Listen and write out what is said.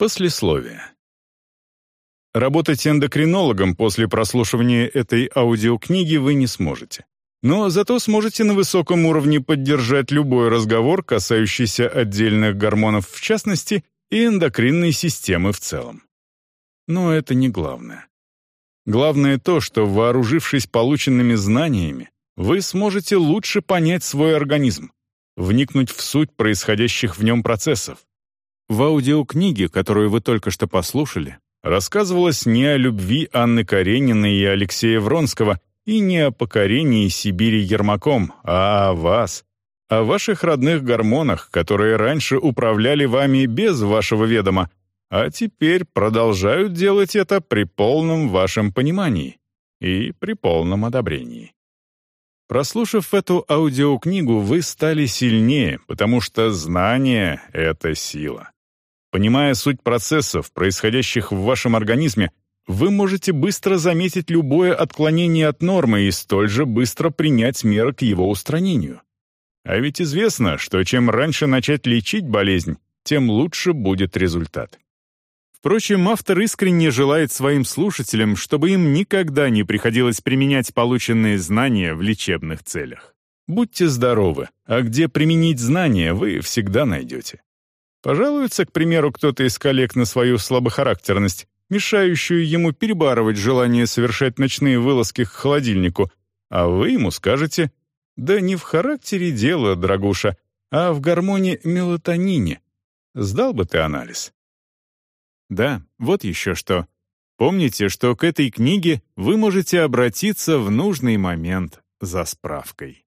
Послесловие. Работать эндокринологом после прослушивания этой аудиокниги вы не сможете. Но зато сможете на высоком уровне поддержать любой разговор, касающийся отдельных гормонов в частности и эндокринной системы в целом. Но это не главное. Главное то, что, вооружившись полученными знаниями, вы сможете лучше понять свой организм, вникнуть в суть происходящих в нем процессов, в аудиокниге, которую вы только что послушали, рассказывалось не о любви Анны Карениной и Алексея Вронского и не о покорении Сибири Ермаком, а о вас, о ваших родных гормонах, которые раньше управляли вами без вашего ведома, а теперь продолжают делать это при полном вашем понимании и при полном одобрении. Прослушав эту аудиокнигу, вы стали сильнее, потому что знание — это сила. Понимая суть процессов, происходящих в вашем организме, вы можете быстро заметить любое отклонение от нормы и столь же быстро принять меры к его устранению. А ведь известно, что чем раньше начать лечить болезнь, тем лучше будет результат. Впрочем, автор искренне желает своим слушателям, чтобы им никогда не приходилось применять полученные знания в лечебных целях. Будьте здоровы, а где применить знания, вы всегда найдете. Пожалуется, к примеру, кто-то из коллег на свою слабохарактерность, мешающую ему перебарывать желание совершать ночные вылазки к холодильнику, а вы ему скажете «Да не в характере дело, дорогуша, а в гормоне мелатонине. Сдал бы ты анализ». Да, вот еще что. Помните, что к этой книге вы можете обратиться в нужный момент за справкой.